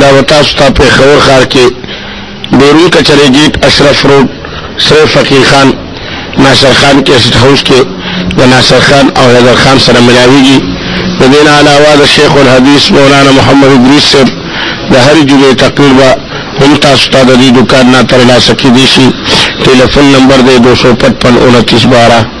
دا وتا ستا په خور خار کې بیرون کچره گیټ اشرف روډ سره فقیر خان ناصر خان کې سټ هاوس کې د ناصر خان او حیدر خان سره ملاویږي د دین علاوه د شیخ الحدیث مولانا محمد ادریس صاحب د هر جمعې تقریر به هم تاسو ته د دې دکان نه ترلاسه کیدی شي ټلیفون نمبر دی 255 29 12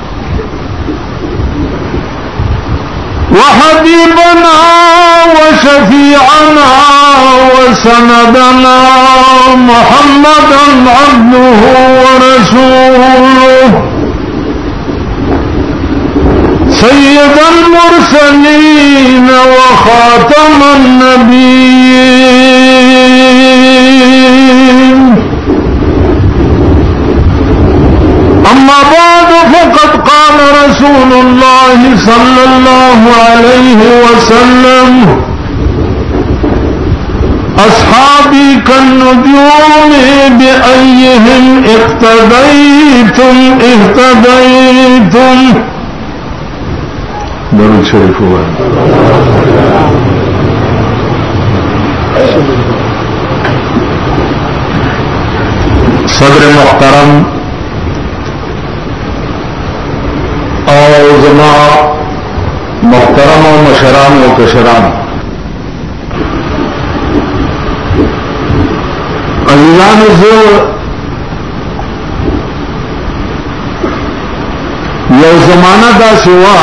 وحبيبنا وشفيعنا وسندنا محمدا عبده ورسوله سيد المرسلين وخاتم النبيين بعد فقد قال رسول الله صلى الله عليه وسلم أصحابي كالنجوم بأيهم اقتديتم اهتديتم درود شریف وایي صدر محترم او زما محترم او مشران او کشران عزیزانو زه یو زمانہ دا سوا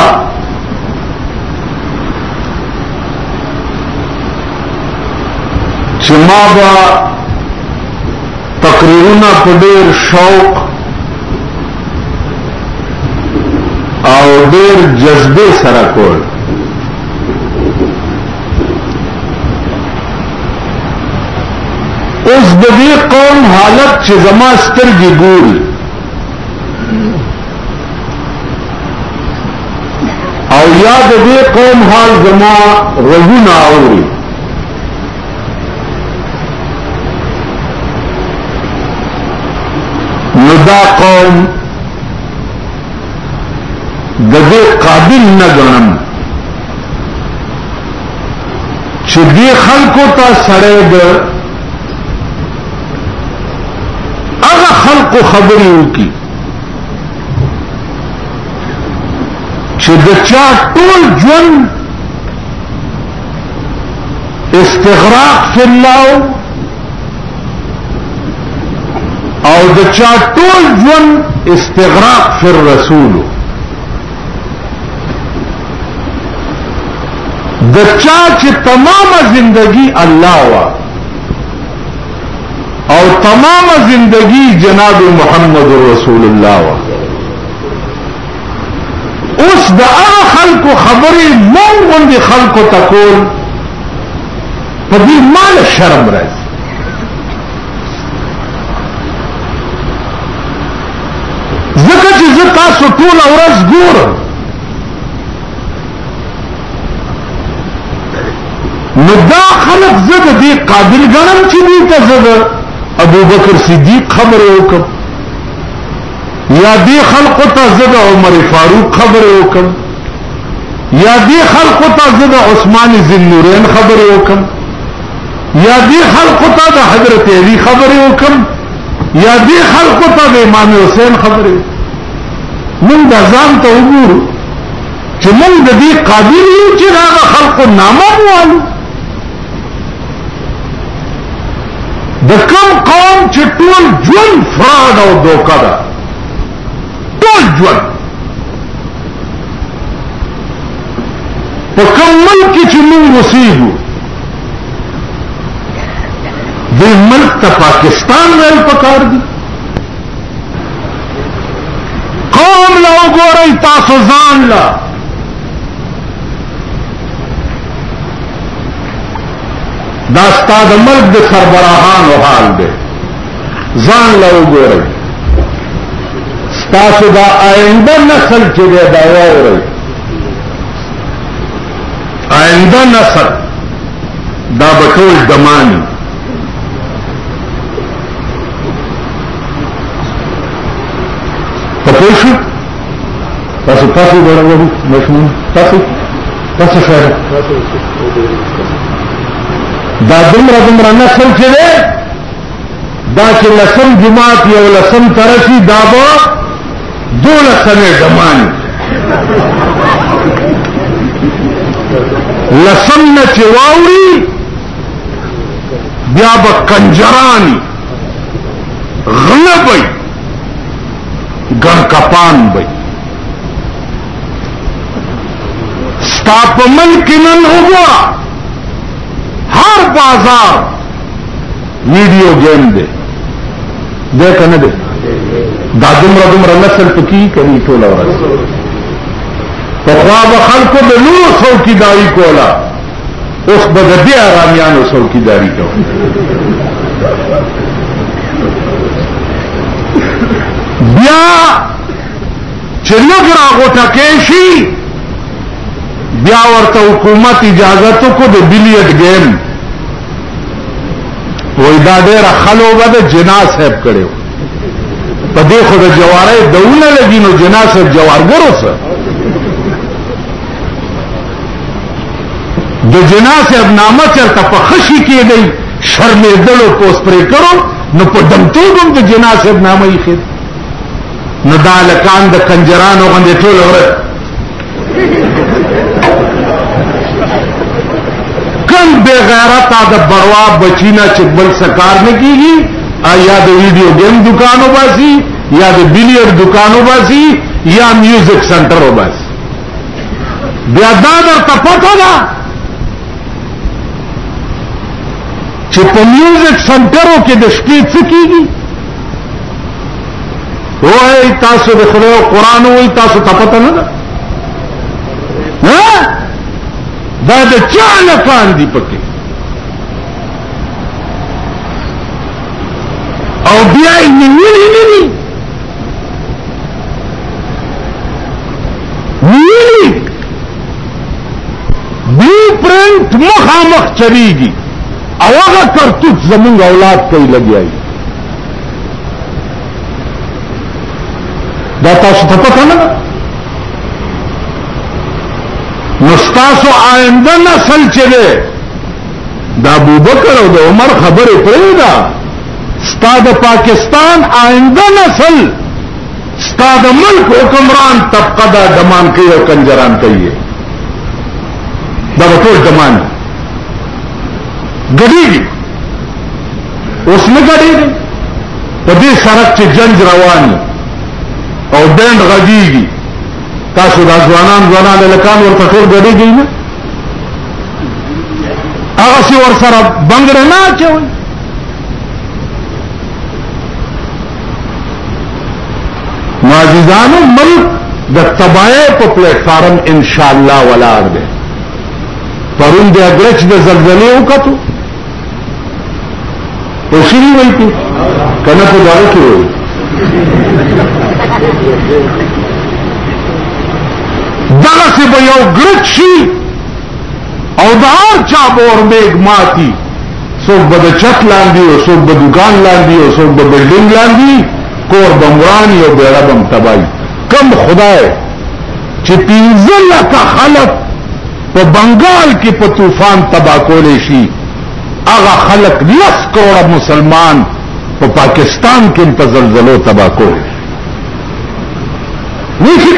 چې ما به تقریرونه په ډېر شوق او ډېر جذبه سره کول اوس د دې قوم حالت چې زما سترګې ګوري او یا د دې قوم حال زما غوږونه اوري نو دا قوم د دې قابل نه غنم چې دې خلکو ته سره د هغه خلکو خبرې وکړي چې د چا ټول ژوند استغراق فی الله او د چا ټول ژوند استغراق فی الرسول د چا چې تمامه زندگی الله وا او تمامه زندگی جناب محمد رسول الله وا اوس د هغه خلکو خبرې مونږ غوندې خلکو ته کول په دې مال شرم راځي ځکه چې زه تاسو ټول ورځ ګورم نو دا خلق زه د دې قابل ګڼم چې دې ته زه د ابوبکر صدیق خبره وکړم یا دې خلقو ته زه د عمر فاروق خبرې وکم یا دې خلقو ته زه د عثمان ذنورین خبرې وکم یا دې خلقو ته د حضرت علی خبرې وکم یا دې خلقو ته د امام حسین خبرې موږ د ځان ته وګورو چې موږ د دې قابل یو چې دا خلقو نامه ووایو د کوم قوم چې ټول ژوند فراډ او دوکه ده ټول ژوند په کوم ملک کې چې موږ اوسېږو د ملک ته پاکستان ویل پکار دي قوم له وګورئ تاسو ځان له دا ستا د ملک د سربراهانو حال دی ځان له وګورئ ستاسو دا آینده نسل چې دی دا واورئ آینده نسل دا به ټول دماني په پوه شو تاسو تاسو ګورئ مشمون تاسو تاسو شعر دا دومره دومره نسل چې دی دا چې لسم جماعت یو لسم ترسي دا به دولسمې ډماني لسم نه چې واوري بیا به کنجرانی غلبی ګڼ کپان به ستا په ملک نن وګوره هر بازار ویډیو گیم دی دی که نه دی دا دومره دومره نسل پکې کوي ټوله ورځ پخوا به خلکو د لویو څوکیداري کوله اوس به د بیا رامیانو څوکیداری کوو بیا چې لږ راغوټه کې شي بیا ورته حکومت اجازه تو کو د بلیټ گیم وای دا ډېر خلو به د جنا صاحب کړو په دې خو د جواره دونه لګینو جنا صاحب جوارګرو سره د جنا صاحب نامه چرته په خشي کې دی شرمېدلو پوس پرې کړو نو په دمتوب هم د جنا صاحب نامه یې خېد نو دا لکان د کنجرانو غندې ټول ورځ کم بے غیرتا د بروا بچینا چې بل سکار نه کیږي یا د ویډیو گیم دکانو باسي یا د بلیئر دکانو باسي یا میوزک سنټر وباسي بیا دا درته پته ده چې په میوزیک سنټرو کې د شپې څه کیږي وای تاسو د خدای او قران وای تاسو ته پته نه ده دا د چا لکان دی پکې او بیا یې نیولې نه نیلی بی پرنٹ مخا مخ چلی گی او هغه کرتوت زمونږ اولاد کوي لګیایي دا تاسو ته پته نه ده نو ستاسو آینده نسل چې دی د ابوبکر او د عمر خبرې پرېږده ستا د پاکستان آئنده نسل ستا د ملک حکمران طبقه دا دمان کوي او کنجران کوي دا ټول دمان ګډيږي اوس نه ګډيږي په دې سرک چې جنگ روان او بند غږیږي تاسو دا ځوانان ځوانان لکان ورته ټول ګډيږي نه هغه سی ور سره بنگړه نه چوي معززانو ملک د تباہی په پلیټ فارم ان شاء الله ولاړ دی پرون د اګرچ د زلزلې وکړو او شری وای کی کنه په دغه کې وای دغه څه به یو ګرچ شي او دا چا بور میګ ماتی څوک به د چت لاندې او څوک به دکان لاندې او څوک به بلډینګ لاندې کور بمران یو بیړه بم تبای کم خدای چې پنځه لکه خلک په بنگال کې په طوفان تبا کولی شي هغه خلک لس کروڑه مسلمان په پا پاکستان کې په زلزلو تبا کولی نشي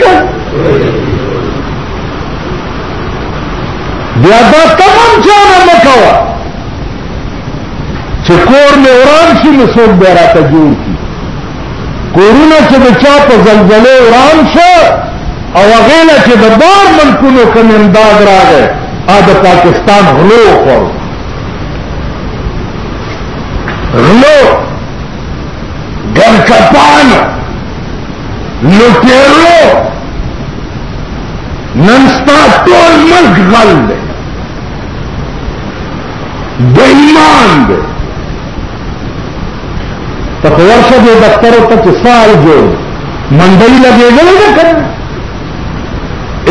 بیا دا تمام چانه مکوا چې کور مې وران شي نو څوک بیا راته جوړ کړي کورونه چې د چا په زلزله وران شو او هغې له چې د بار ملکونو کوم امداد راغی ا د پاکستان غلو وخوړو غلو ګرچپانو لوټېرو نن ستا ټول ملک غل دی د ایمان دی ته خو ورشه دې دفترو ته چې سال جوړ منډۍ لګېدلې ده که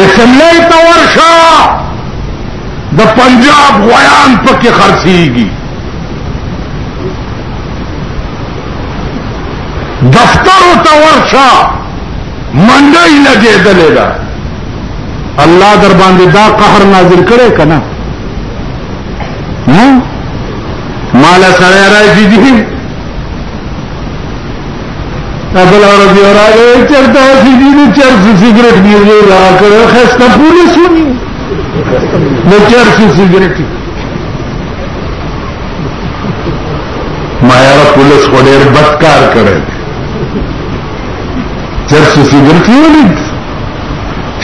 اسمبلۍ ته ورشه د پنجاب غویان پکې خرڅېږي دفترو ته ورشه منډه یې لګېدلې ده الله در باندې دا قهر نازل کړي کنه نو مال سره راځي دي ابل عربي راغی چرته سي دي چرته سیګریټ نیولې راکړه خسته پولیس ونی نو چرته سیګریټ ما یاره پولیس خو ډېر بد کار کړی چرس و سگرت ہی ہولی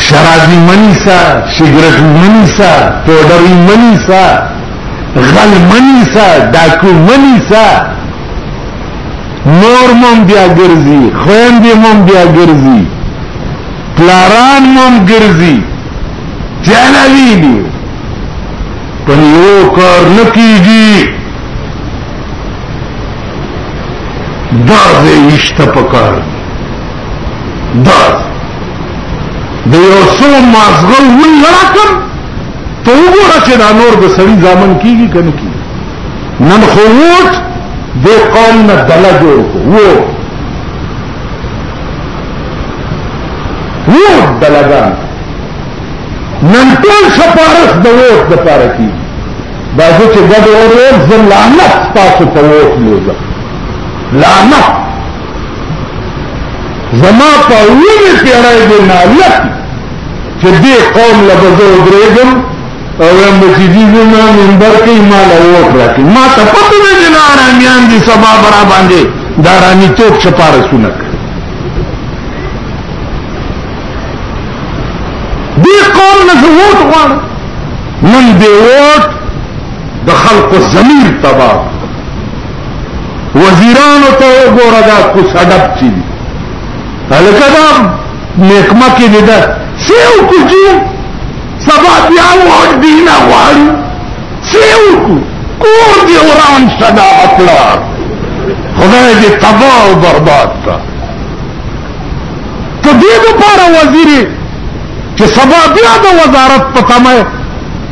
شرابی منی سا سگرت منی سا پوڈری منی سا غل منی سا ڈاکو منی سا نور مم بیا گرزی خویندی مم بیا گرزی پلاران مم گرزی چینا ویلیو پنیو کار نکیجی دا دې وشته پکار دا د یو څو مازغه ول لکم ته وګوره چې دا نور د سړي ځامن کیږي کنه کی نن خو ووت د قوم نه دلا جوړ وو وو دلاګان نن ټول سپارښت د ووت د پاره کیږي دا زه چې ګډ وویل زه لعنت ستاسو په ووټ لېږم لعنت زما په اوومې پېړۍ کې نالت چې دې قوم له به زه ودرېږم او وایم به چې دي زما منبر کې ما له ووټ راکړي ما ته پته نه چې دا ارامیان دي سبا به را باندې د ارامیتوب شپارسونه کوي دې قوم نه زه ووټ غواړم نن دی ووټ د خلق زمیر تبا وزیرانو ته وګوره دا کوس ادب چی دی هلکه دا نیکمه کې دی دا سیو کوچی سبا بیا ووټ دینا غواړي سیو کو کور دی وران صدا اپلا خدای دې تباہ او برباد کا ته دې لپاره وزیرې چې سبا بیا د وزارت په تمه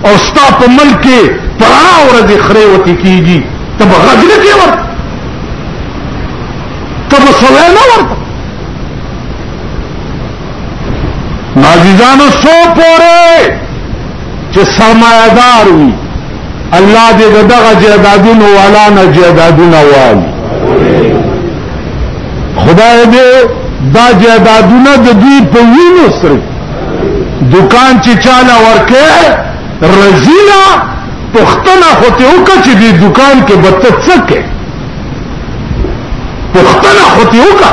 او ستا په ملک کې پرانا ورځ خره وتی کیږي ته به غږ نه کې ورته ته به سوال نه ورته نازیزانو سو پوره چې سرمایه دار وي الله دې دغه جیدادونو والا نه جیدادونه والي خدای دې دا جیدادونه د دوی په وینو سره دکان چې چاله ورکه رزیلا پښتنه هوته وکړه چې دې دکان کې بتڅکه پښتنه هوته وکړه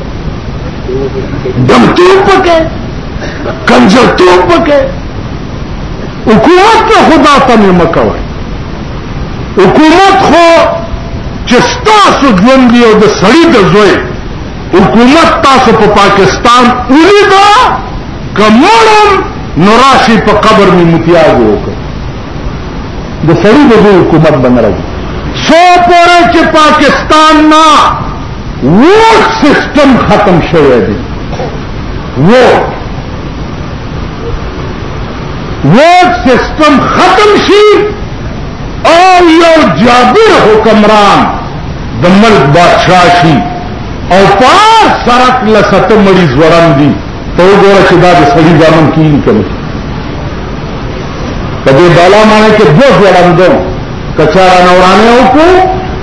دمتو پکې کنجرتو پکې حکومت ته خدا ته مې مکوي حکومت خو چې ستاسو ژوند دی او د سړي د زوی حکومت تاسو په پا پاکستان ولیدا کمړم نو راشي په قبر مې متیاج وکړ د سړي د زوی حکومت بنرځي سو پورې چې پاکستان نه ووټ سیستم ختم شوی دی ووټ ووټ سیستم ختم شي او یو جابر حکمران د ملک بادشاہ شي او پار سرک لسته مریض ورم دي ته وګوره چې دا د سړي ځامن کیږي کنه په دې بالا معنی کې دوه ورم دو کچارا نورانه وکړو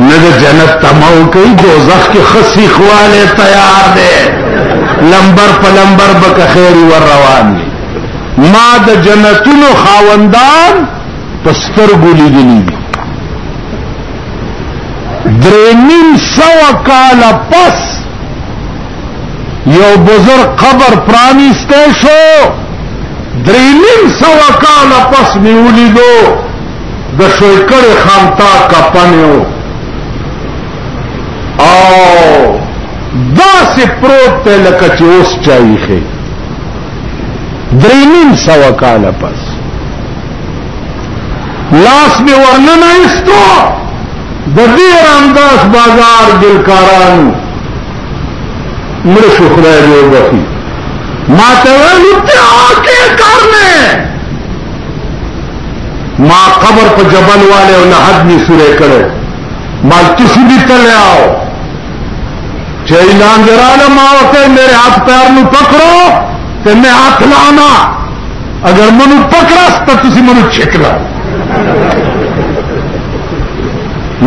نه د جنت تمو کوي دوزخ کې خسي خواله تیار دی لمبر په لمبر به که خیر ور روان دي ما د جنتونو خاوندان پستر ګولې دي درې نیم سو کال پس یو بزرگ قبر پرانیسته شو درې نیم سو کال پس نیولی دو د شویکړې خامتا کپنیو او داسې پروت دی لکه چې اوس چایخې درې نیم سوه کاله پس لاس مې ورننه ایستو د دې رامداس بازار ګلکارانو مړ شو خدای دې وبخي ما ته ویل ته آکې کرنه ما قبر په جبل والے او لحد می سورې کړو مال تاسو دې تلې آو چې اعلان دراله ما وته میرے ہاتھ پیر نو پکړو ته مې ہاتھ لانا اگر منو پکړا ست تاسو منو چکلا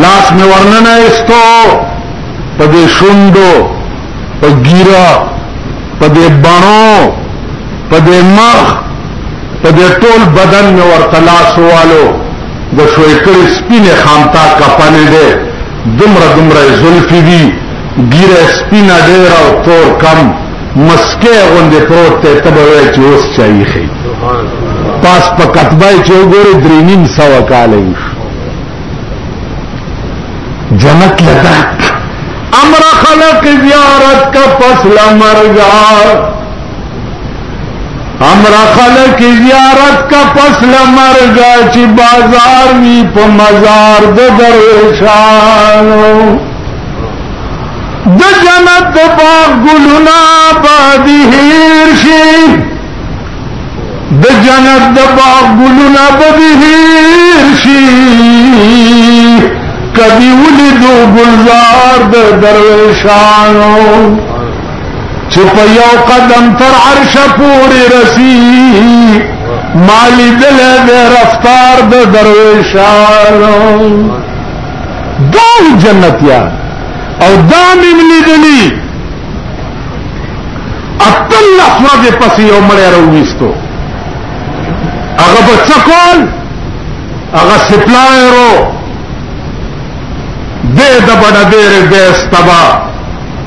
لاس می ورننه استو په دې شوندو په ګیرا په دې بڼو په دې مخ په دې ټول بدن مې ورته لاس والو د شوې کړې سپینې خامتا کپنې دی دومره دومره یې زلفې دي ګیره سپینه ډېره او تور کم مسکې غوندې پروت دی ته به وایې چې اوس چا ایښی پاس په کتبه یې چې وګورې درې نیم سوه کاله یې جنت لگا امر خلق زیارت کا فصل مرگا امر خلق زیارت کا فصل مرگا چی بازار وی پا مزار دو دروشانو د جنت باغ ګلونه بادي هیر شي د جنت د باغ ګلونه به هیر شي کدی ولیدو گلزار د درویشانو چې په یو قدم تر عرش پورې رسی مالی دل د رفتار د درویشانو دا جنتیا او دا مملی دلی اتلس ورځې پسې یو مړی راوویستو هغه به څه کول هغه سپلایرو دې د بډه ډېرې بیس تبا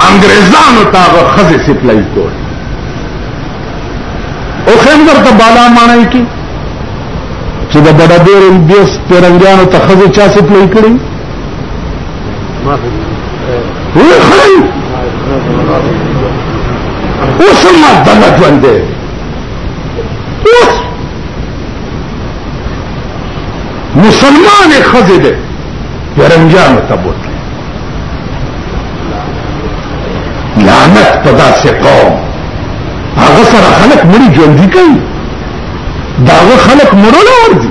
انګریزانو ته هغه ښځې سپلای کول او خیم درته بالا معنی کې چې د بډه ډېرې بیس پیرنګیانو ته ښځې چا سپلای کړي وخړی اوس ما دغه ژوند دی اوس مسلمان خزه دی ورنجان ته بوتل لعنت په داسې قوم هغه سره خلک مړي ژوندي کوي داغه خلک مړو نه ورځي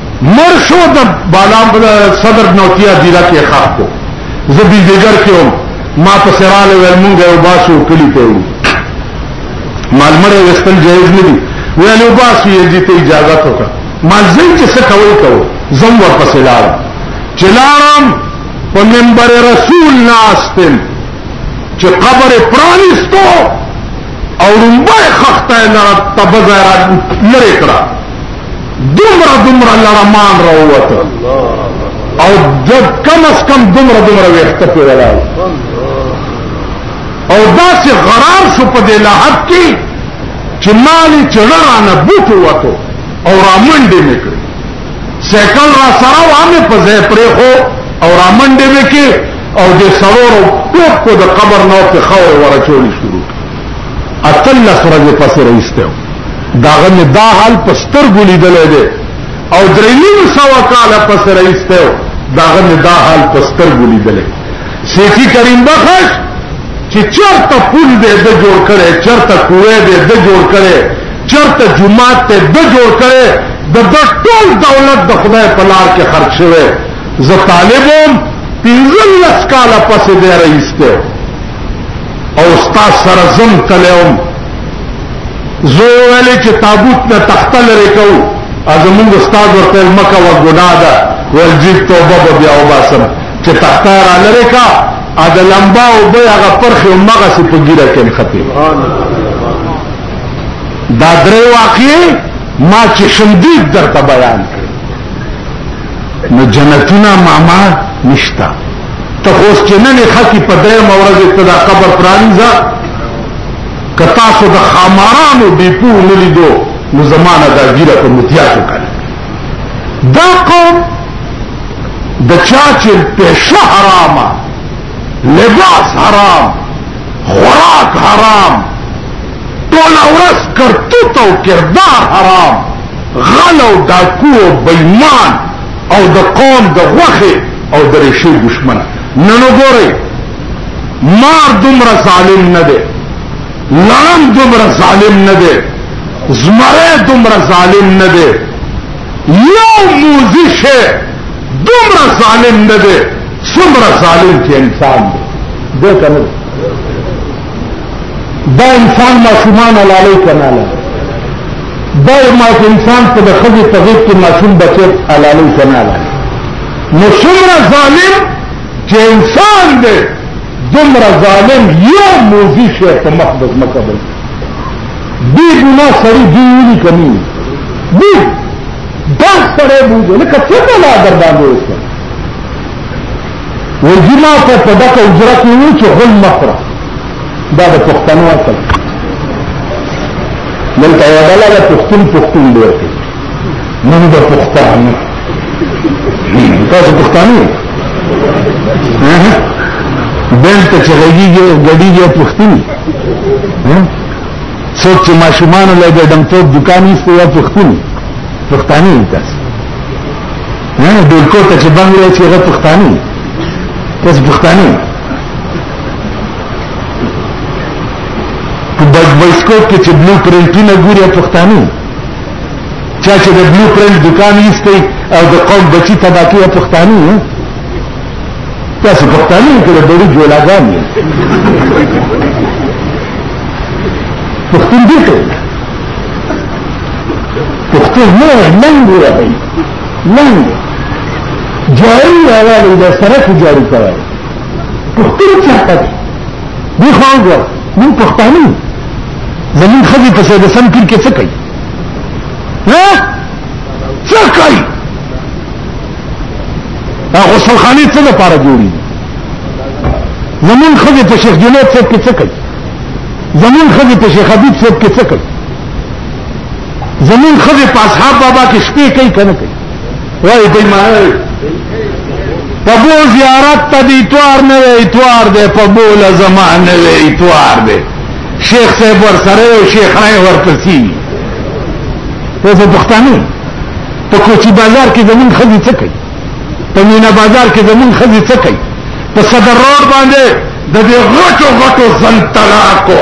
مر شو د بالا صدر نوتیا دیرا کې خاص کو زه بي دیګر کې وم ما په سراله ول مونږ یو باسو کلی ته وو مالمره وستل جایز نه دي ویلو باسو یې دې ته اجازه وکړه ما زه چې څه کوي کو زم ورپسې لار چلارم په منبر رسول ناستم چې قبر پرانیستو او رنبای خخته لره تبزه را لره کړه دومره دومره لړمان راووته او د کم از کم دومره دومره ویښته پې ولاړ او داسې غرار شو په دې لحد کې چې مالې چړه رانه بوټ ووتو او رامنډې مې کړې سیکل را سره وه مې په ځای پرېښو او رامنډې مې کې او د سرورو ټوپ کو د قبر نه پښه ور ورچولې شروع اتل سرګه پسې راځته داغه مې دا حال پستر ګولې دلې ده او درې نیم سو کال پسې راځته داغه مې دا حال پستر ګولې دلې شیخی کریم بخش چې چرته پول دې د جوړ کړي چرته کوه دې د جوړ کړي چرته جمعه ته د جوړ کړي د ټول دولت د خدای په لار کې خرج شوی زه طالبوم پنځلس کاله پسې دی رئیس دی او استاد سره زم تلوم زه ویل چې تابوت نه تخته لرې کوو زمونږ استاد ورته مکه و ګناه ده ورجیب توبه به بیا وباسم چې تخته را لرې کا ا د لمبا او به هغه پرخې او مغه سي په ګیره کې خطي دا درې واقعي ما چې شمدید درته بیان کړ نو جنتونه ماما نشتا ته خو اوس چې نه نه خکي په درېیمه ورځ ته دا قبر پرانیزه که تاسو د خامارانو ډیپو نه لیدو نو زمانه دا ګیره په متیاتو کړه دا قوم د چا چې پیشه حرامه لباس حرام خوراک حرام ټوله ورځ کرتوت او کردار حرام غل او ډاکو او بېمان او د قوم د غوخه او د رشي دشمن نن وګورئ مار دومره ظالم نه دی لام دومره ظالم نه دی زمره دومره ظالم نه دی یو موزی شه دومره ظالم نه دی څومره ظالم چې انسان دی دې کنه دا انسان ماشومان حلالې کنه له دا ما انسان په د خځې په غېږ کې ماشوم بچی حلالې کنه له نو څومره ظالم چې انسان دی دومره ظالم یو موزي شی په مخ د ځمکه دی بې ګناه سړي دوی ولي کمی دوی دا سړی بوځي لکه څه بلا در باندې وکړه وجیما ته په دغه اجرا کې وو چې غل مخره دا د پښتنو اصل دلته یو بل د پښتون پښتون دی نن د پښتون تاسو پښتانه بنت ته چې غږیږي غړیږي پښتون څوک چې ماشومان له ګډمتوب دکان ایستي یا پښتون پښتانه تاسو نه ډولکو ته چې بنګ وایي چې هغه پښتاني تاسو پښتاني په بایسکوپ کې چې بلو پرنټونه ګوري پښتاني چا چې د بلو پرنټ دکان ایستي او د قوم بچی تبا کوي پښتاني تاسو پښتاني کې د ډېری جوړاګان دي پښتون دي ته پښتون نه لنګ وایي لنګ جاری راوالی دا سرک جاری کوي پختون چاته دي دی خو وګور من پښتانه زمون خدي په سید سم پیر کې څه کوي ها څه کوي دا غسل خانه څه لپاره جوړي زمون خدي په شیخ جنید څه کې څه کوي زمون خدي په شیخ حبیب څه کې څه کوي زمون خزه په اصحاب بابا کې شپې کوي کنه کوي وای دې معنی په بو زیارت ته دی توار نه وی توار دی په بو لزمان نه وی توار دی شیخ صاحب ور سره او شیخ راي ور پسی ته په پښتنو په کوچی بازار کې زمون خزه څه کوي په مینا بازار کې زمون خزه څه کوي په صدر روډ باندې د دې غټو غټو زنتلاکو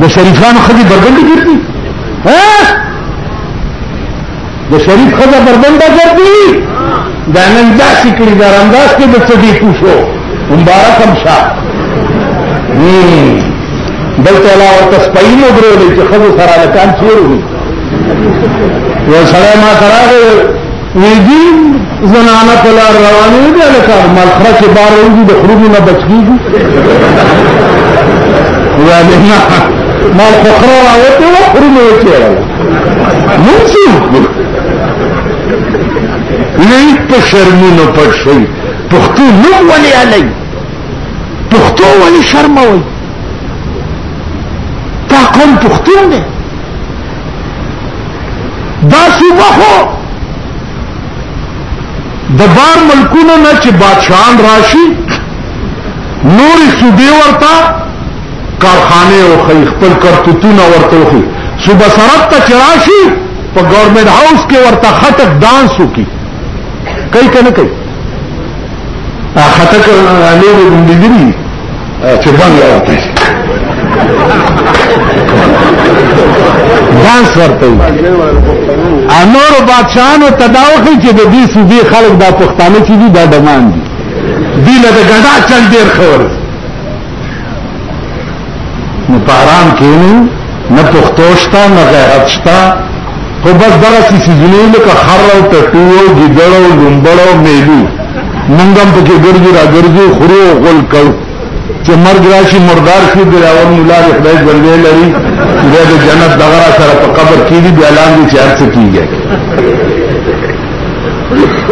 د شریفانو خدي بربنډي ګرځي د شریف خدي بربنډه ګرځي دا نن داسې کړي دا رانداز کې د څه دی پوښو مبارک هم شاه دلته لا ورته سپینو درولې چې خدو سره لکان چیرو یو سره ما سره ویدی زنانه پلار روانه دی لکه ملخره چې بار وځي د خروجي نه بچ کیږي یا نه مال خخره راوته و خروجي وچیرل مونږ څه نه په شرمونو پټ شي پښتو نو ولې علي پښتو ولې شرموي تا قوم پښتون دی دا صوبه خو د بار ملکونو نه چې بادشاہان راشي نورې صوبې ورته کارخانه او خی خپل کرتوتونه ورته وخی صوبه سرحد ته چې راشي په ګورنمنت هاوس کې ورته خټک دانس وکي کوي کنه کوي خټک له دې چې بند راوتی دانس ورته انور بادشاہانو تداوخی چې د دې صوبې خلک دا پښتانه چې دي دا دمان دي دی له ګډا چل ډیر خبر نو پارام کینو نه پښتوشتا نه غیرت شتا خو بس دغه سی سیزونی لکه خر او ټټو او ګیدړ او لومبړ او میلو مونږ هم پکې ګرځي را ګرځي خورو او غول کو چې مرګ راشي مردار شي د راون مولا د خدای ژوندې لري بیا د جنت دغه را سره په قبر کې دي بیا لاندې چې هر څه کیږي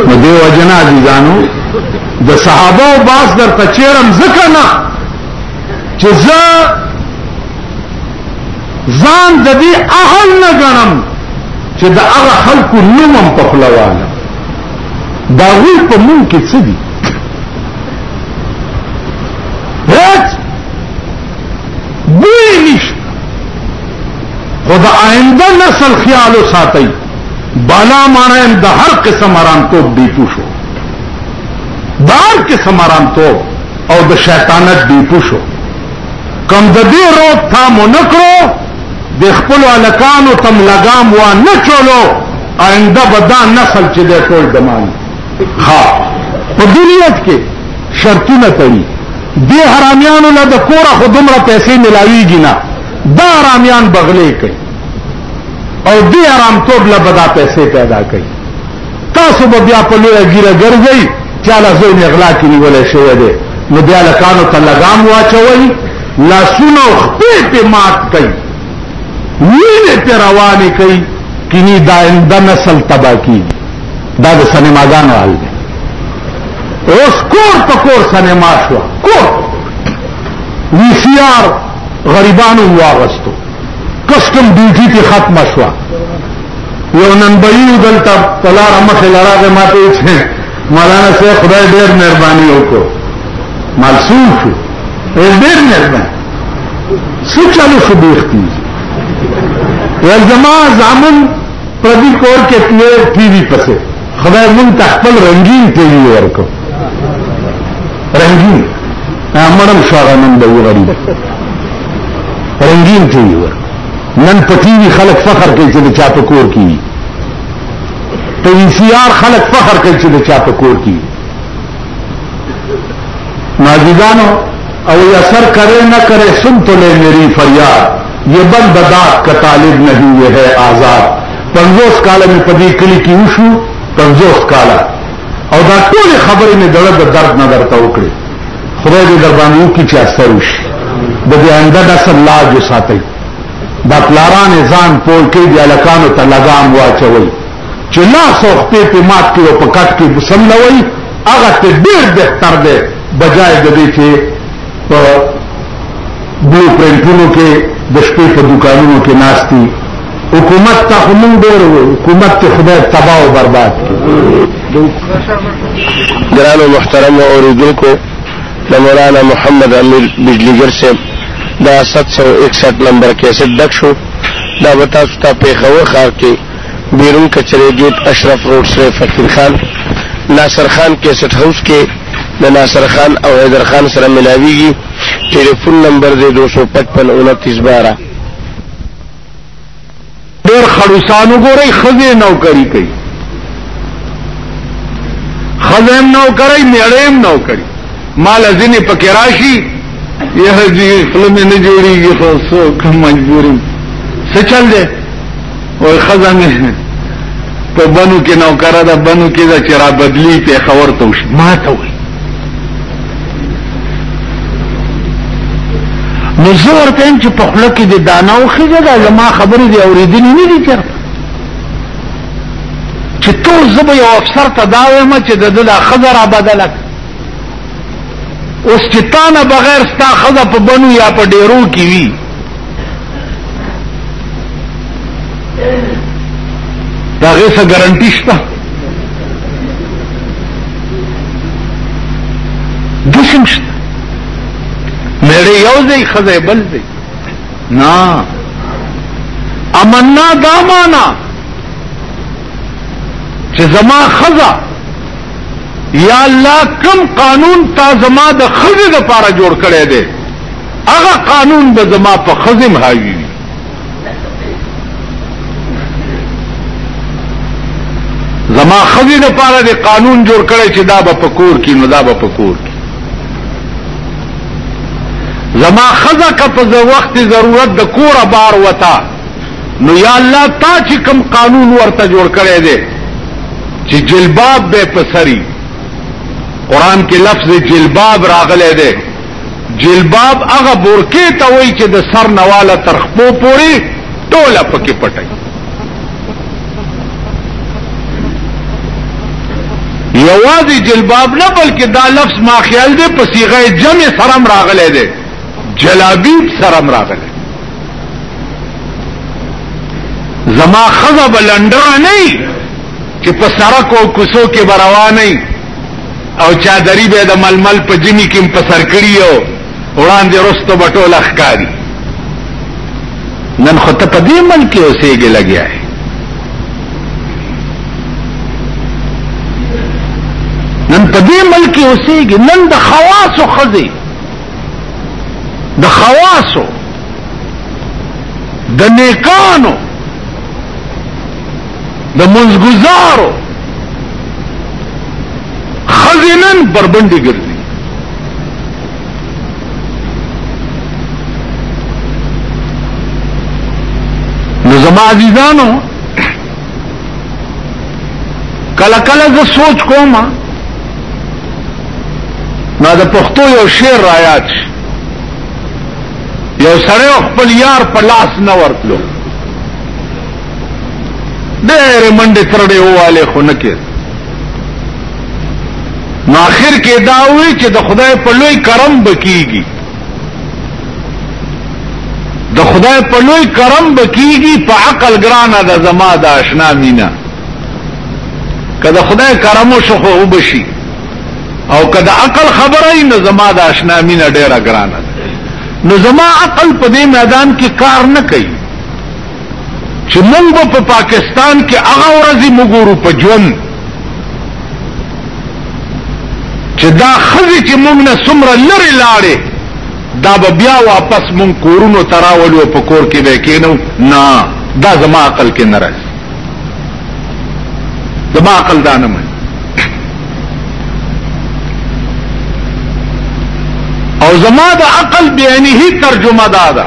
نو دی وجنا عزیزانو د صحابه او باس در تچیرم ځکه نه چې زه ځان د دې اهل نه ګڼم چې د هغه خلکو نوم هم په خوله وایم د هغوی په نوم کې څه دي هېڅ بوی نشته خو د آینده نسل خیال وساتئ بالا مانا د هر قسم حرامتوب دی پوښو د هر قسم حرامتوب او د شیطانت دی پوښو کم د دې روک تام نکړو د خپل الکانو تم لګام و نه چولو آینده به دا نسل چې د ټول دمان ها په دنیا کې شرطونه کوي دې حرامیانو له د کوره خو دومره پیسې ملاویږي نه دا حرامیان بغلې کوي او دې حرام توب له بدا پیسې پیدا کوي تاسو به بیا په لویه ګیره ګرځئ چې هله زوی مې غلا کې نیولی شوی دی نو بیا لکانو ته لګام واچوئ لاسونه او خپې پې مات کوي وینې پې روانې کوي کینی دا آینده نسل تباه کېږي دا د سنیماګانو حال دی اوس کور په کور سنیما شوه کور وی سي آر غریبانو واغستو کسټم ډیوټي کې ختم شو یو نن به یو دلته پلار مخ لراغه ماته چې مولانا سے خدای ډیر مهرباني وکړو معصوم شو ډیر مهربان څه چلو شو بیختی ول زما زامن پردي کور کې تلې ټي وي پسې خدای مونږ تخپل رنگین ټي وي ورکو رنگین امرم شغه نن د غریب رنگین ته یو نن پتی وی خلک فخر کوي چې د چا په کور کې په وی سی آر خلک فخر کوي چې د چا په کور کې ماجیدانو او یہ اثر کرے نہ کرے سن تو لے میری فریاد یہ بند بدات کا طالب نہیں یہ ہے آزاد پنجوس کالا میں پدی کلی کی اوشو پنجوس کالا او دا ټول خبرې مې دړه د درد نه درته وکړي خدای دې در باندې وکړي چې اثر وشي د دې انده د الله جو ساتي دا پلاران ځان پول کې دی الکانو ته لګام واچوي چې لا سوختې په مات کې او په کټ کې بسم لوي هغه ته ډېر بهتر دی بجای د دې چې په بلو پرنټونو کې د شپې په دکانونو کې ناشتي حکومت ته خو مونږ ډېر وو حکومت ته خدای تباہ او برباد ګرانو محترم اوریدونکو د مولانا محمد امیر بجلیګر صاحب دا 761 نمبر کیسټ ډک شو دا به تاسو ته پیښور ښار کې بیرون کچرې ګیټ اشرف روډ سره فقیر خان ناصر خان کیسټ هاوس کې د ناصر خان او حیدر خان سره ملاویږي ټلیفون نمبر دی 255 29 12 ډېر خلوصان وګورئ خزه نو کری کوي خزه نو کری میړې نو کری مال ځینې پکې راشي یه جی فلم نه جوړیږي خو سو کوم مجبورم څه چل دی او خزه نه په بنو کې نو کرا دا بنو کې دا چې را بدلی په خبر ته وش ما ته وش نو زه ورته وایم چې په خوله کې د دانه او ښځه ده زما خبرې دې اورېدلې نه دي چېرته چې ټول زه به یو افسر ته دا وایم چې د ده دا ښځه را بدله اوس چې تا نه بغیر ستا ښځه په بنو یا په ډېرو کې وي دا غیسه ګارانټی شته دسم شته میړې یو ځای خزه بل ځای نه امنا دا معنا چې زما خزه یا الله کم قانون تا زما د خزه لپاره جوړ کړی دی هغه قانون به زما په خزم حاوی وي زما خزی د پاره د قانون جوړ کړي چې دا به پکور کې نو دا به پکور کې زما خزه که په وخت ضرورت د کوره بار وتا نو یا الله تا چې کوم قانون ورته جوړ کړي دي چې جلباب به پسري قران کې لفظ جلباب راغلی دی جلباب هغه برکه ته وای چې د سر نواله تر خپو پوري ټوله پکې پټي یوازې جلباب نه بلکې دا لفظ ما خیال دی په صيغه جمع سرم راغلی دی جلابیب سرم راغلی زما خزه بلندره نه چې په سرکو کوسو کې بروانه او چادری به د ململ په جمی کې په سر کړی او وړاندې رستو بټول اخکاری نن خو ته په دې ملک کې اوسېږي لګیا یې نن په دې ملک کې اوسېږي نن د خواصو خزي د خواصو د نیکانو د منځګزارو خزنن بربندی گردی نظم عزیزانو کله کله زه سوچ کوم ما د پښتو یو شعر رايات یو سره خپل یار په لاس نه ورتلو ډېر منډه ترډه واله خو نه کې نو اخر کې دا وی چې د خدای په لوی کرم بکیږي د خدای په لوی کرم بکیږي په عقل ګرانه د زما د آشنا مینا کله خدای کرم شو خو وبشي او کله عقل خبره ای نو زما د آشنا مینا ډیره ګرانه نو زما عقل په دې میدان کې کار نه کوي چې موږ به په پاکستان کې هغه ورځې موږ په ژوند چې دا خزي چې موږ نه سمره لري لاړې دا به بیا واپس موږ کورونو تراولو په کور کې به کېنو نه دا زما عقل کې نه راځي زما عقل دا نه مانی او زما د عقل بیانه ترجمه دا ده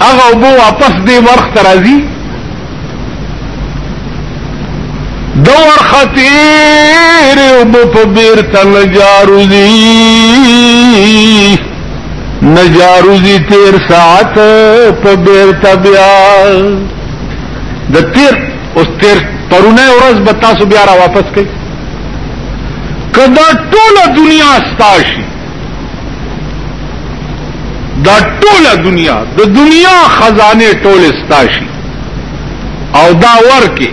هغه وبو واپس دی ورخ ترازی د ورخه تیر وبو په بیر تل جاروزی نجاروزی تیر ساعت په بیر تبیا د تیر اوس تیر پرونه ورځ به تاسو بیا را واپس کړئ کدا ټوله دنیا ستاشي دا ټوله دنیا د دنیا خزانه ټول استاشي او دا ورکه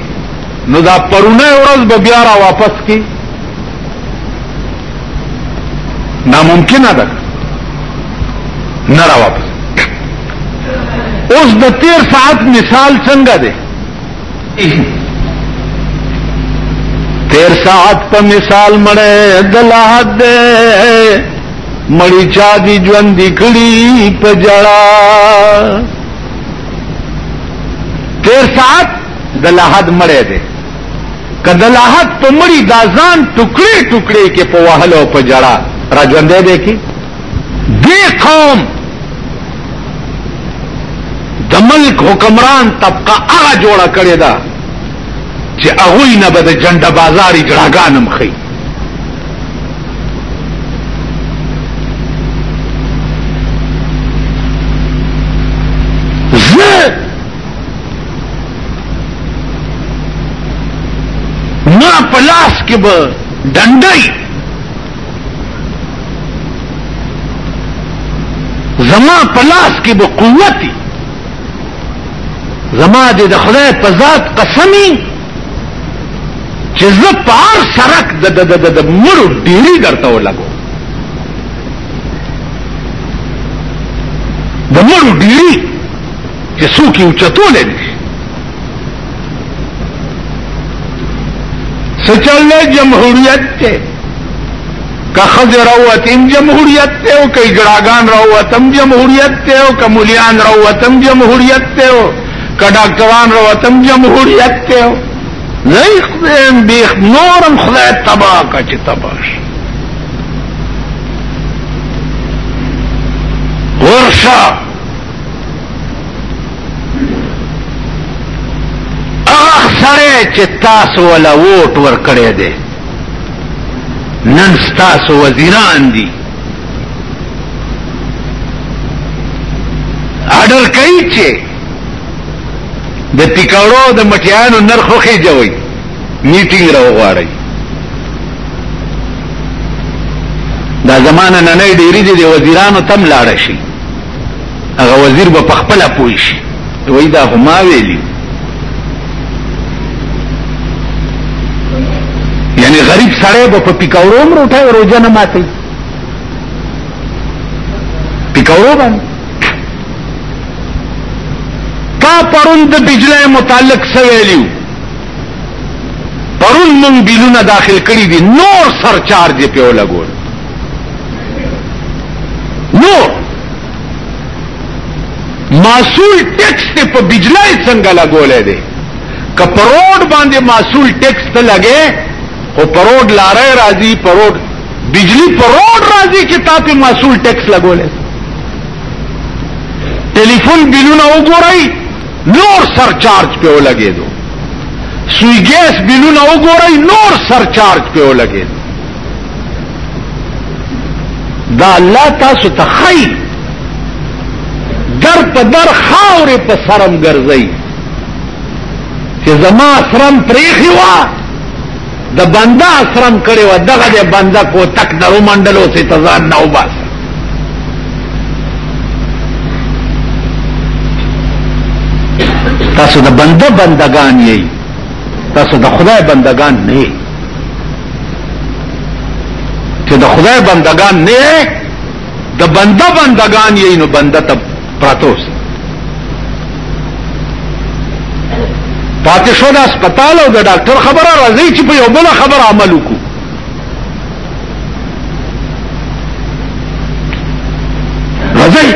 نو دا پرونه ورځ به بیا را واپس کی ناممکن ده نه را واپس اوس د تیر ساعت مثال څنګه دی تیر ساعت په مثال مړې د لحد دې مړی چا دی ژوند دی کړی په جړا تیر ساعت د لحد مړې دې کده لحد په مړی دا ځان ټوکړي ټوکړي کې په وهلو په جړا را ژوندې دې کې دې قوم د ملک حکمران طبقه هغه جوړه کړې ده چې هغه نه به د جنډه بازاري جړاګانم خي ما پلاس کې به ډنډای زما پلاس کې به قوتي زما دې د خدای په ذات قسمي چې زه په هر سرک د د د د مړو ډیری درته ولګو د مړو ډیری چې څوک یې اوچتولی نه شي څه چل دی جمهوریت دی که خزه راوتم جمهوریت ته او که ګړاګان راوتم جمهوریت ته او که مليان راوتم جمهوریت ته او که ډاکټران راوتم جمهوریت ته او زیخ بهم بیخ نورم خدای تبا کا چې تباش ورشا اخ سره چې تاسو ولا ووټ ور کړې ده نن ستاسو وزیران دي اډر کوي چې د ټیکاړو د مټیانو نرخ خې جوړي میټینګ راو غواړي دا زمانه نه نه ډیری دي وزیرانو تم لاړ شي هغه وزیر به په خپل پوي شي وای دا هما ویلی یعنی غریب سړی به په پیکاورو مروټه روزه نه ماتي پیکاورو باندې تا پرون د بجلی متعلق څه ویلیو پرون مونږ بیلونه داخل کړی دي نور سر چارج په لګول نو معصول ټیکس ته په بجلی څنګه لګولې دی که په روډ باندې معصول ټیکس ته لګې او په روډ لارې راځي په روډ بجلی په روډ راځي چې تا په معصول ټیکس لګولې ټلیفون بلونه وګورئ نور سرچارج په ولګېدو سوی ګیس بلونه وګورئ نور سرچارج په ولګېدو دا الله تاسو ته خی در په در خاورې په سرم ګرځي چې زما سرم پریخي وا د بندا سرم کړي وا دغه د بندا کو تک درو منډلو سي تزان نه وباس تاسو د بنده بندگان یې تاسو د خدای بندگان نه یې چې د خدای بندگان نه د بنده بندگان یې نو بنده ته پراتوس پاتې شو د هسپتال او د ډاکټر خبره راځي چې په یو بل خبر عمل وکړو راځي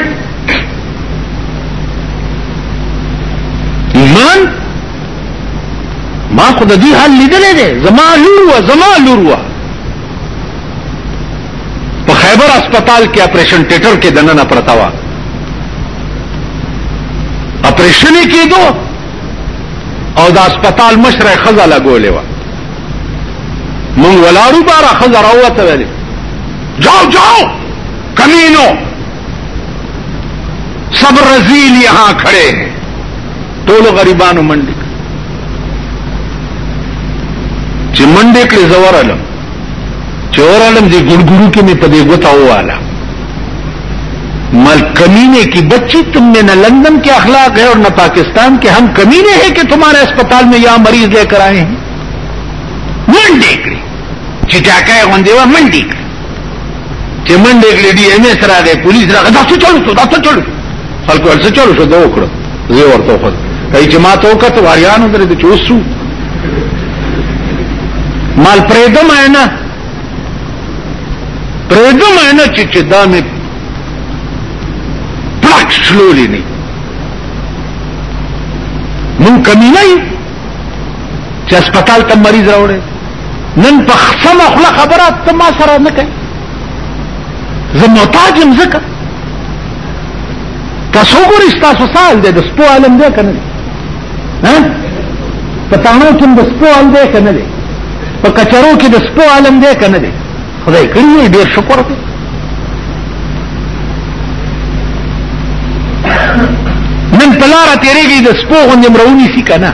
ایمان ما خو د دې حل لیدلې ده زما لور و زما لور و په خیبر هسپتال کې اپریشن ټیټر کې دننه پرتا و اپریشن کېدو او د هسپتال مشره خزه لګولې و مون ولارو بارا خزه راوته ویلې جاو جاو کمینو سب رزیل یہاں کھڑے ہیں ټول غریبانو منډي چې منډي کې زور علم چې اور علم دې ګړګړو کې مې په دې غوتا واله مال کمینے کی بچی تم نے نہ لندن کے اخلاق ہے اور نہ پاکستان کے ہم کمینے ہیں کہ تمہارے اسپتال میں یہاں مریض لے کر آئے ہیں منڈی کری چٹاکا ہے منڈی کری چې منډه کړې ډي ایم ایس راغې پولیس راغې دا څه چلو شو دا څه چلو خلکو څه چلو شو دا وکړو زه ورته خو کای چې ما ته وکړ واریانو درې د چوسو مال پرېدم نه پرېدم نه چې چې دا مې پلاک شلولې نه مون کمینای چې هسپتال ته مریض راوړې نن په خپل خپل خبره ته ما سره نه کوي زه محتاج يم زکه تاسو ګورئ تاسو سال دې د سپو عالم دې کنه ها په تانو کې د سپو عالم دې کنه دې په کچرو کې د سپو عالم دې کنه دې خدای کړی ډیر شکر دې نن پلار تیریږي د سپو غوندې مرونی سي کنه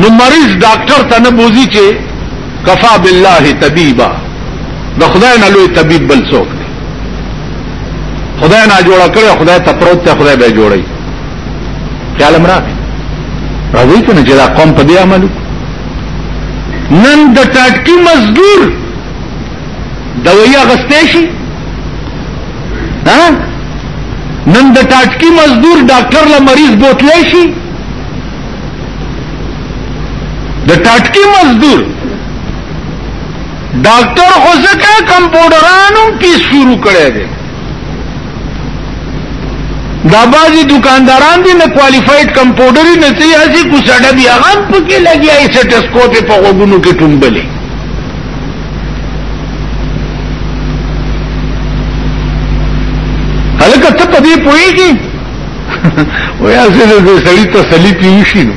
نو مریض ډاکټر ته نه بوزي چې کفا بالله طبيبا د خدای نه لوی طبيب بل څوک دی خدای نه جوړ کړو خدای ته پروت ته خدای به جوړي خیال مراد راځي کنه چې دا قوم په دې عمل نن د ټاټکی مزدور دویا غستې شي ها نن د ټاټکی مزدور ډاکټر له مریض بوتلی شي د ټاټکی مزدور ډاکټر خو ځکه کمپاوډرانو کې شروع کړی دی دا بازي دکانداران دي نه کوالیفاید کمپاوډري نه سي هسي کو سړه بیا غم پکې لګي ای سټسکوپ په وګونو کې ټومبلې هلکه ته په دې پوهیږي ویا زه دې سړی ته سلی پیوشي نو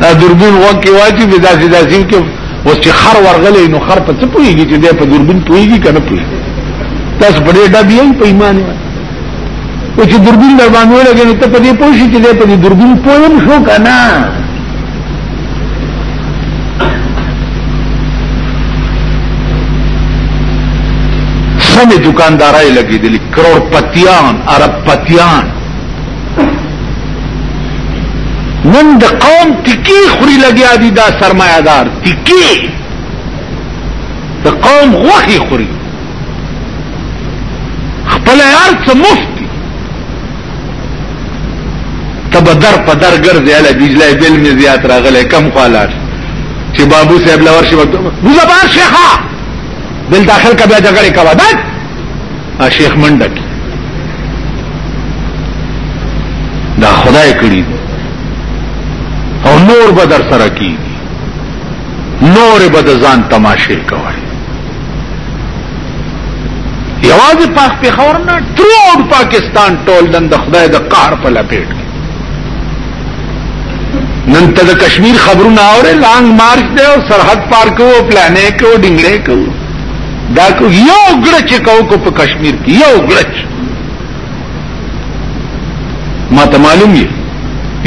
دا دوربین وکي واچي به داسې داسې کې اوس چې خر ورغلې نو خر په څه پويږي چې دې په دوربین پويږي کنه پويږي تاسو په دې ډبې یې په ایمان او چې دوربین در باندې لګې نو ته په دې پوښي چې دې په دوربین پویم شو کنه سمې دکاندارای لګېدلې کروڑپتیان عرب پتیان نن د قوم تکی خوري لګیا دي دا سرمایه دار تکی د قوم غوخي خوري خپل هر څه مفت تب در په در ګرځي اله دجله بل می زیات راغله کم خالات چې بابو صاحب لور شي بوزه بار شیخا بل داخل کبه جګړه کوا دا شیخ منډک دا خدای کړی او نور بدر سره کی نور بد ځان تماشه کوي یوازې پاک پیښور نه ټول اور پاکستان ټول نن د خدای د قهر په لپیټ نن ته د کشمیر خبرونه اورې لانګ مارچ دی او سرحد پار کوو پلانې کوو ډنګړې کوو دا کو یو ګړچ کوو کو په کشمیر کې یو ګړچ ما ته معلوم یې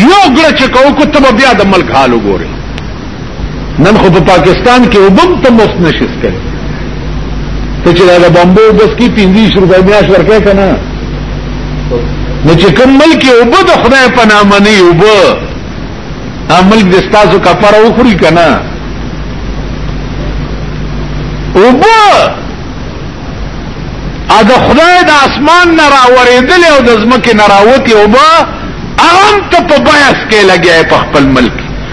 یو ګړچ کوو کو ته بیا د ملک حال وګورې نن خو په پاکستان کې وبم ته مفت نشي سکل ته چې دا بمبو بس کې 25 روپۍ میاش ورکه کنه نو چې کوم ملک یو بد خدای په نامه نه یو بو ملک د ستاسو کفاره وخوري کنه او بو ا د خدای د اسمان نه راورېدل او د زمکه نه راوتی او با هغه ته په بیاس کې لګیا په خپل ملک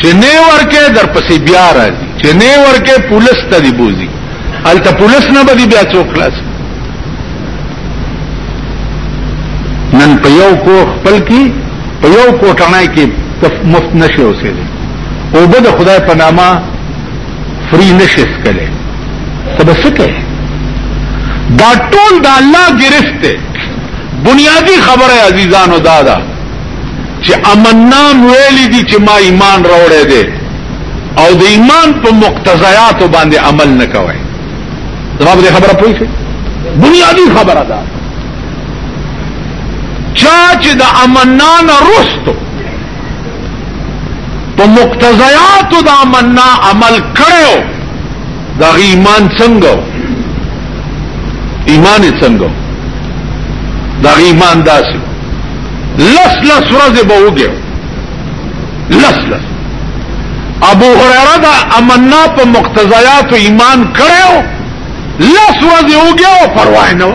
چې نه ورکه در پسې بیا راځي چې نه ورکه پولیس ته دی بوزي الته پولیس نه بدی بیا څوک خلاص نن په یو کو خپل کې په یو کوټنای کې مفت نشي اوسېږي او به د خدای په نامه فری نشي سکلې سبسکه دا ټول د الله گرفت بنیادی خبره عزیزانو دادا دا چې امنام ویل دي چې ما ایمان راوړی دی او د ایمان په مقتضیات باندې عمل نه کوي دا به خبره پوي شي بنیادی خبره ده چا چې د امنان رستو په مقتضیات د امنا عمل کړو دا ایمان څنګه ایمان څنګه دا ایمان داسې لس لس ورځې به وګړو لس لس ابو هريره دا امنا په مقتضيات ایمان کړو لس ورځې وګړو پروا نه و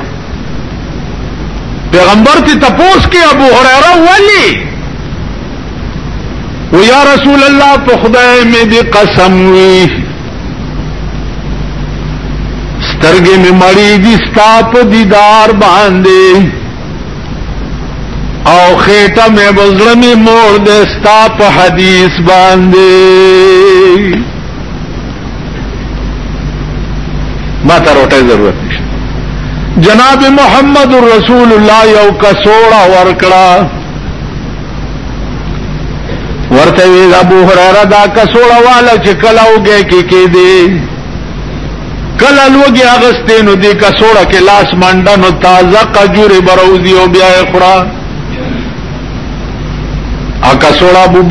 پیغمبر ته تپوس کې ابو هريره ولی و یا رسول الله په خدای مې دې قسم وی سترګې مې مړې دي ستا په دیدار باندې او خیټه مې بزړمی مور دې ستا په حدیث باندې ما ته روټه ضرورت نشته جناب محمد رسول الله یو کسوړه ورکړه ورته ابو هريره دا کسوړه والا چې کلاوګه کې کې دي کله لوګي اغستې نو دې کڅوړه کې لاس منډه نو تازه قجورې بروزي او بیا یې خورا ا کڅوړه ابو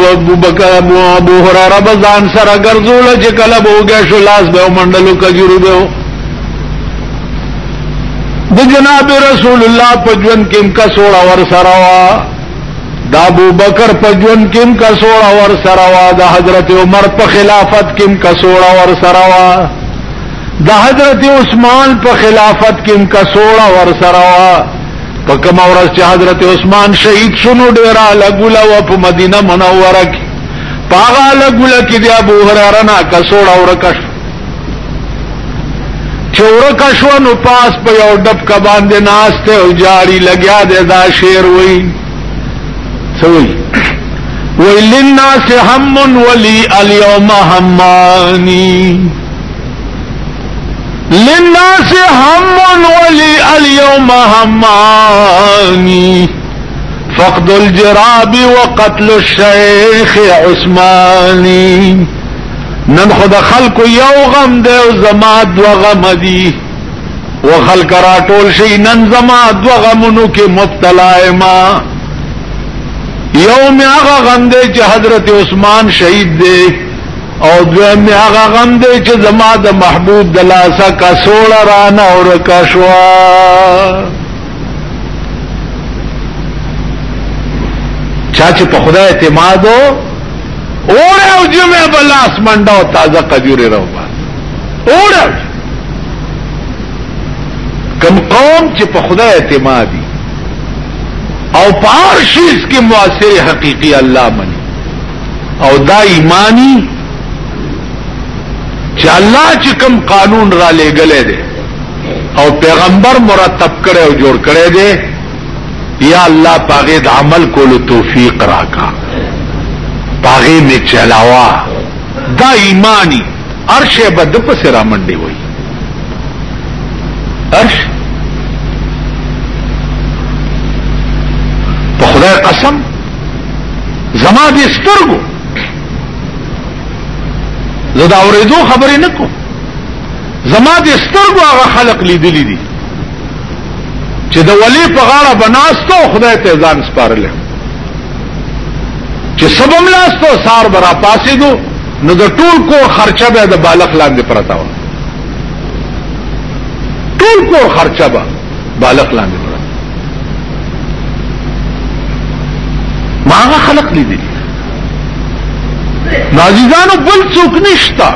بکر ابو هريره بزان سره ګرځول چې کله بوګه شو لاس به منډلو کجوري به د جناب رسول الله په ژوند کې کڅوړه ور سره وا دا ابو بکر په جون کېم کسوړه ور سره وا د حضرت عمر په خلافت کېم کسوړه ور سره وا د حضرت عثمان په خلافت کېم کسوړه ور سره وا په کوم ورځ چې حضرت عثمان شهید شونو ډیره لګولا و په مدینه منوره کې پاغه لګولا کې د ابو هرره نه کسوړه ورکش چې ورکه شو نو پاس په یو ډبکه باندې ناسته او جاری لګیا دی دا شعر وایي څه وایي وایي للناس هم ولی الیوم همانی للناس هم ولی الیوم همانی فقد الجراب وقتل الشيخ عثماني نن خو د خلکو یو غم دی او زما دوه غم دي و خلک را ټول شي نن زما دوه غمونو کې مبتلا یم یو مې هغه غم دی چې حضرت عثمان شهید دی او دویم مې هغه غم دی چې زما د محبوب د لاسه کسوړه رانه ورکه شوه چا چې په خدای اعتماد اور او جمعه بل اسمان دا تازه قجوري راو اور کم قوم چې په خدای اعتمادي او پار شیز کې موثر حقيقي الله مني او دا ایمانی چې الله چې کم قانون را لېګلې ده او پیغمبر مرتب کړي او جوړ کړي دي یا الله پاغه د عمل کولو توفیق راکا پاغه می چلاوا دا ایمانی ارشه بد پس را منډي وای ارش په خدای قسم زما دې سترګو زه دا اورېدو خبرې نه کوم زما د سترګو هغه خلق لیدلی دي چې د ولی په غاړه بناستو خدای ته ځان سپارل چې سبم لاستو سار برا پاسې دو نو د ټول کور خرچه به د بالغ لاندې پرتا و ټول کور خرچه به بالغ لاندې پرتا ما هغه خلق لیدلی نازیزانو بل څوک نشتا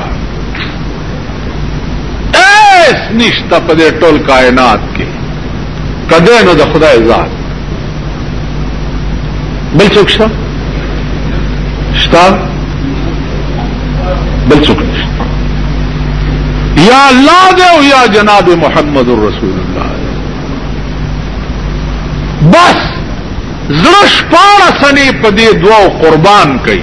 ایس نشته په دې ټول کائنات کې کده نو د خدای ذات بل څوک شته شته بل څوک نشته یا الله دې او یا جناب محمد رسول الله بس زړه شپاره سنې په دې دعا قربان کړي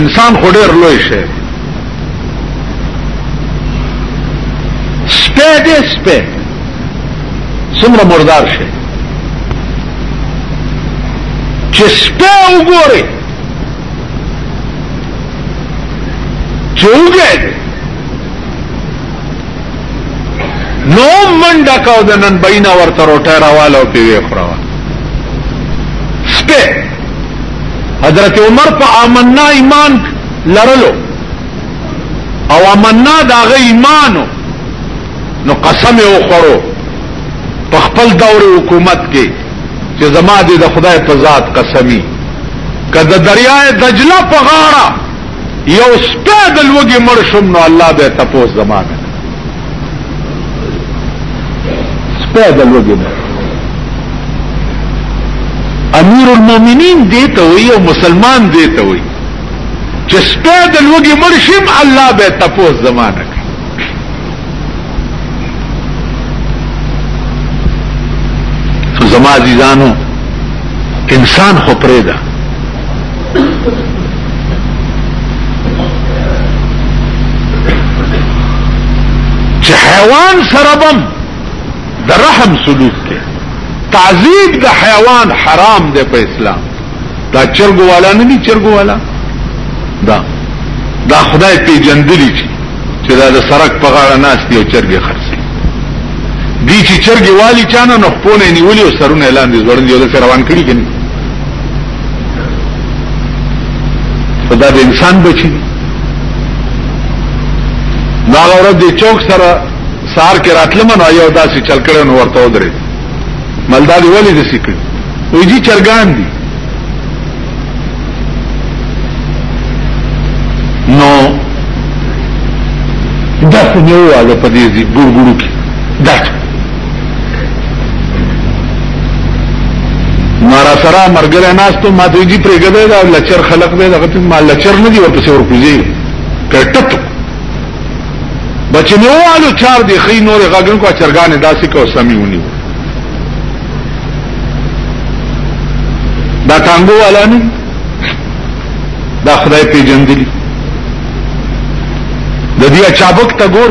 انسان خو ډیر لوی شي سپه دې سپه څومره مردار شي چې سپه وګوري چې وګوري نو منډه کاو د نن بینا ورته روټه راواله او پیوې خراوه سپه حضرت عمر په آمنا ایمان لرلو او آمنا داغه ایمانو نو قسم یې وخورو په خپل دور حکومت کې چې زما دې د خدای په ذات قسمی که د دریای دجله په غاړه یو سپه د لوګي مرشم نو الله به تپوس زمانه سپه د لوګي نه امیر المؤمنین دې ته وي او مسلمان دې ته وي چې سپه د لوګي مرشم الله به تاسو زمانه کوي زما عزیزانو انسان خو پرې ده چې حیوان سره بم د رحم سلوک کې تعذیب د حیوان حرام دی په اسلام دا چرګ والا نه دي چرګ والا دا دا خدای پیجندلی چې چې دا د سرک په غاړه ناس دی او چرګ خرڅي دي چې چرګ والی چانه نه پونه نیولې او سرونه اعلان دي ځوړندې او د روان کړي کني خدا د انسان بچی دا غوړه د چوک سره سار کې راتلم نو یو داسې چل کړو نو ورته ودرې ملدا دی ولې د سکړ وې جی چرګان دي نو داسې نیواله په دې ګورګورو کې داسې مارا سره مرګره ناس ته ما ته جی پرې ګده دا لچر خلق دی دغه ته ما لچر نه دی ورته ور کوزي کټت بچنه والو چار دی خې نور غاګن کو چرګان داسې کو سمي ونی دا تانګو والا نه دا خدای پیجن دی د دې چابک ته ګور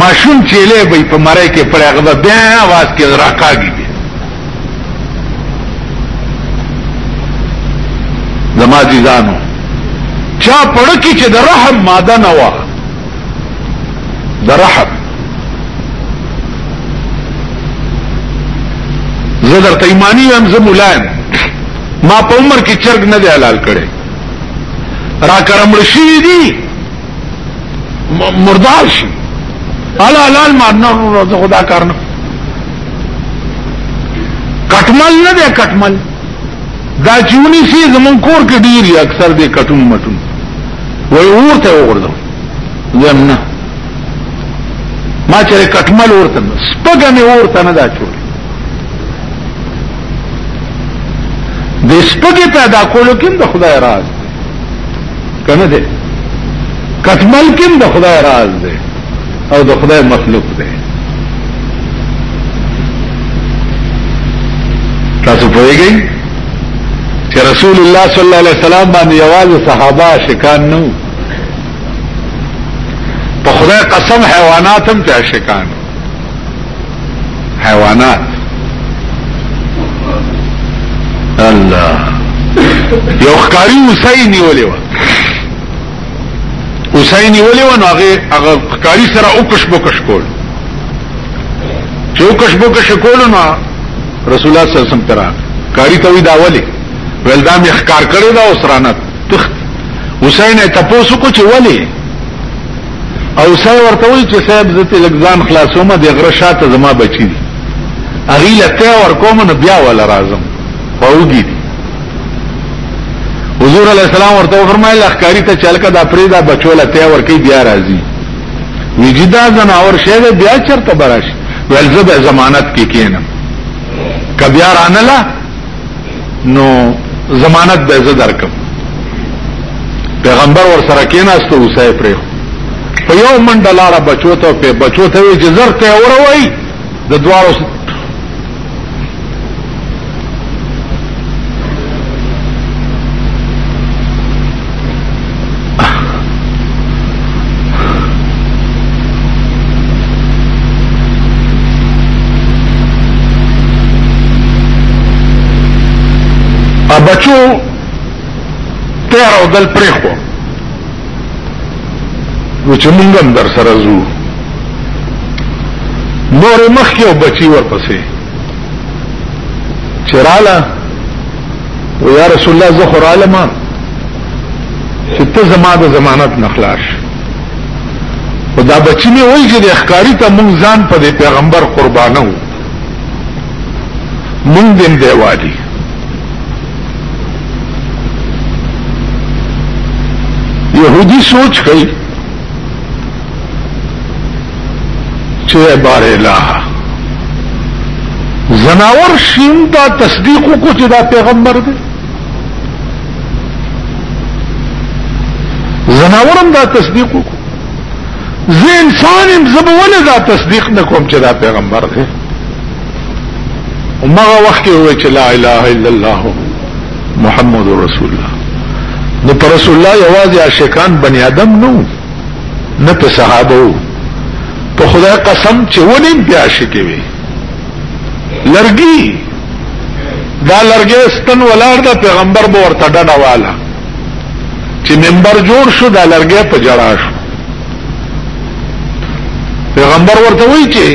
ماشوم چیلې به په مړی کې پړې هغه بیا आवाज کې راکاږي زما دي ځانو چا پړکی چې د رحم ماده نه و د رحم زه درته ایمانی یم زه مولایم ما په عمر کې چرګ نه دی حلال کړی را کرمړ شي دي مردار شي الا لال مارنا روزه خدا کارنه کټمل نه ده کټمل دا چونی سي زمون کور کې ډیری اکثر دې کټون مټون وای ورته وګورم زم نه ما چې کټمل ورته سپګه مې ورته نه دا چول د سپګه پیدا کولو کې د خدای راز کنه دې کټمل کې د خدای راز دی او د خدای مخلوق دی تاسو پوهیږئ چې رسول الله صلی الله علیه وسلم باندې یوازې صحابه شکان نو په خدای قسم حیوانات هم ته شکان حیوانات الله یو ښکاری وسای نیولې و وسای نیولې و نو هغه هغه ښکاری سره او کش بوکش کول چې او کش بوکش کول نو رسول الله صلی الله علیه وسلم ترا کاری ته وی دا ولی ول دا مې ښکار کړی دا اوسرانه تخت حسین ته پوسو کو چې ولی او سای ورته وی چې صاحب زته لګزان خلاصوم د غره شاته زما بچی دي اغي لته ور کوم نو بیا ول راځم فوګی دي حضور علی السلام ورته فرمایل اخکاری ته چلکه د فریدا بچو لته ور کوي بیا راځي وجدا زنا اور شهر بیا چرته براش ولزب ضمانت کې کینم کبیار انلا نو ضمانت به زه درکم پیغمبر ور سره کېناست او سای پرې په یو منډه لار بچو ته په بچو ته جزر ته اوروي د دوارو بچو تیر او دل پریخو نو چې مونږ هم در سره زو نور مخ کې او بچي ورپسې چراله ويا رسول الله زخر عالم چې ته زما د ضمانت نخلاص او دا بچی مې وایي چې د اخکاری ته مونږ ځان په دې پیغمبر قربانو مونږ دې دی وادي يهودي سوچ کوي چې بار الله زناور شین دا تصدیق کو چې دا پیغمبر دی زناورم دا تصدیق کو زه انسان هم زبول دا تصدیق نکوم چې دا پیغمبر دی ومغه وخت وی چې لا اله الا الله محمد رسول الله نو پر رسول الله یوازې عاشقان بنی آدم نو نه په صحابه په خدای قسم چې ونیم بیا عاشق وي لرګي دا لرګي ستن ولار دا پیغمبر به ورته ډډه والا چې منبر جوړ شو دا لرګي په جړا شو پیغمبر ورته وایي چې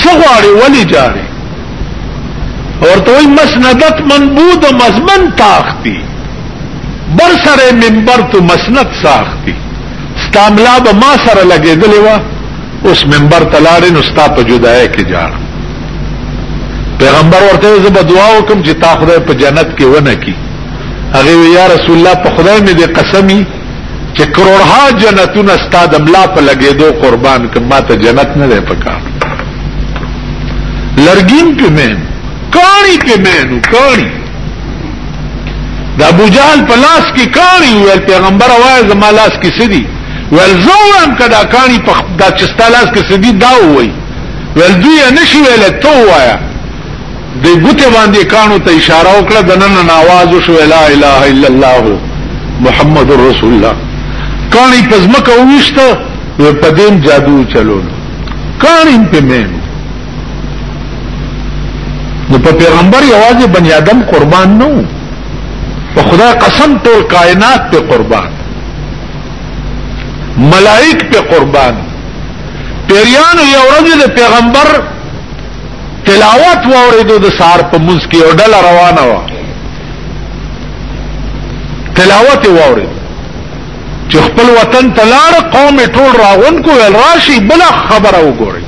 څه غواړي ولی جاري اور تو مسندت منبود و مضمن تاختی بر سر ممبر تو مسند ساختی ستاملا به ما سره لګېدلې و اوس ممبر تلاړې نو ستا په جدای کې جاړ پیغمبر ورته زه به دعا وکم چې تا خدای په جنت کې ونه کی هغه یا رسول الله په خدای مې دې قسمی چې کروڑها جنتونه ستا د ملا په لګېدو قربان کړم ما ته جنت نه دی پکار لرګین کې مې کاڼي کې مې نو کاڼي د ابو جهل په لاس کې کاڼي ویل پیغمبر وایي زما لاس کې سدي ول زوام کدا کانی په دا چستالاس کې سدي دا وای ول دوی نشي ویل ته وایا د ګوتې باندې کانو ته اشاره وکړه د نن نواز شو لا اله الا الله محمد رسول الله کانی پزمک اوشت و پدیم جادو چلو کانی په مین نو په پیغمبر یوازې بنی آدم قربان نو په خدای قسم ټول کائنات په قربان ملائک په قربان پیریانو یو ورځ د پیغمبر تلاوت واورېدو د سار په منځ کې او ډله روانه و تلاوت واورېد چې خپل وطن ته لاړ قوم ټول راغون کو ول راشي بل خبره وګوري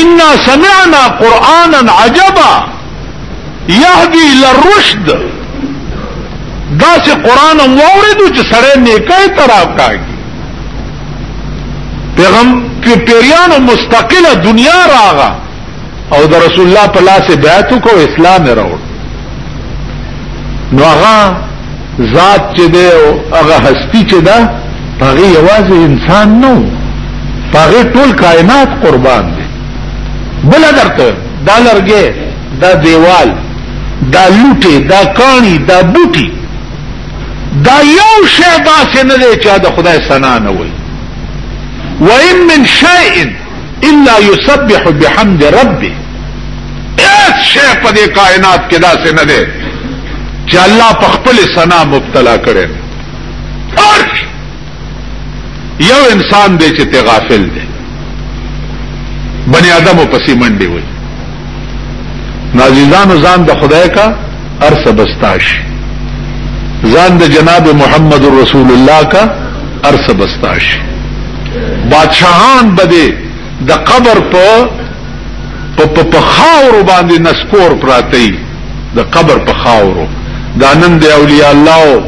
ان سمعنا قرانا عجبا يهدي للرشد دا چې قران واورېدو چې سره نیکه تراکاږي پیغام کې پیریانو مستقله دنیا راغه او د رسول الله په لاس بیعت کو اسلام راوړ نو هغه ذات چې دی او هغه هستی چې ده هغه یوازې انسان نو هغه ټول کائنات قربان دي بل درته دا لرګي دا دیوال دا لوټي دا کانی دا بوټي دا یو شی داسې نه دی چې د خدای ثنا نه وي وان من شيء الا يسبح بحمد ربه هیڅ شی په دې کائنات کې داسې نه دی چې الله په خپل ثنا مبتلا کړي ارش یو انسان دی چې ته غافل دی بنی آدم او پسې منډي وي نازیزان ځان د خدای کا ارس بستاش ځان د جناب محمد رسول الله کا ارس بستاش بادشاہان بده د قبر په په په خاور باندې نسکور پراتی د قبر په خاورو دا نن د اولیاء الله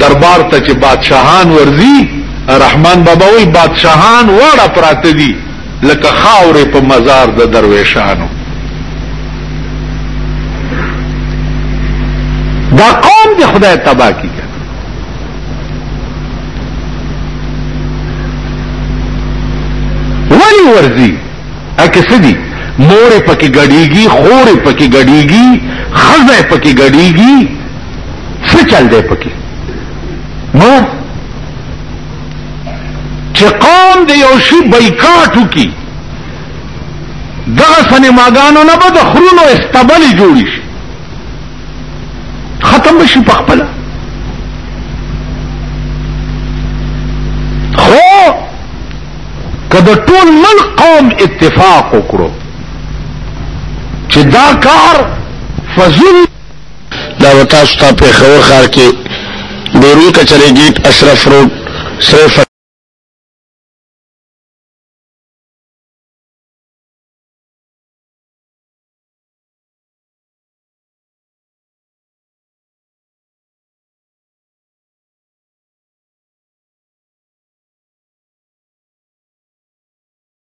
دربار ته چې بادشاهان ورځي رحمان بابا وایي بادشاهان واړه پراته دي لکه خاورې په مزار د درویشانو دا قوم دې خدای تبا کی ولی ورځي اکه سدي مور پکې غړيږي خور پکې غړيږي خزه پکې غړيږي څه چل دی پکې نو چې قوم د یو شي بایکاټ وکړي دغه سنیماګانو نه به د خرونو استبلې جوړې شي ختم به شي په خپله خو که د ټول ملک قوم اتفاق وکړو چې دا کار فضل دا به تاسو ته پېښور ښار کې ډېرون کچرې ګېټ اشرف روډ سرې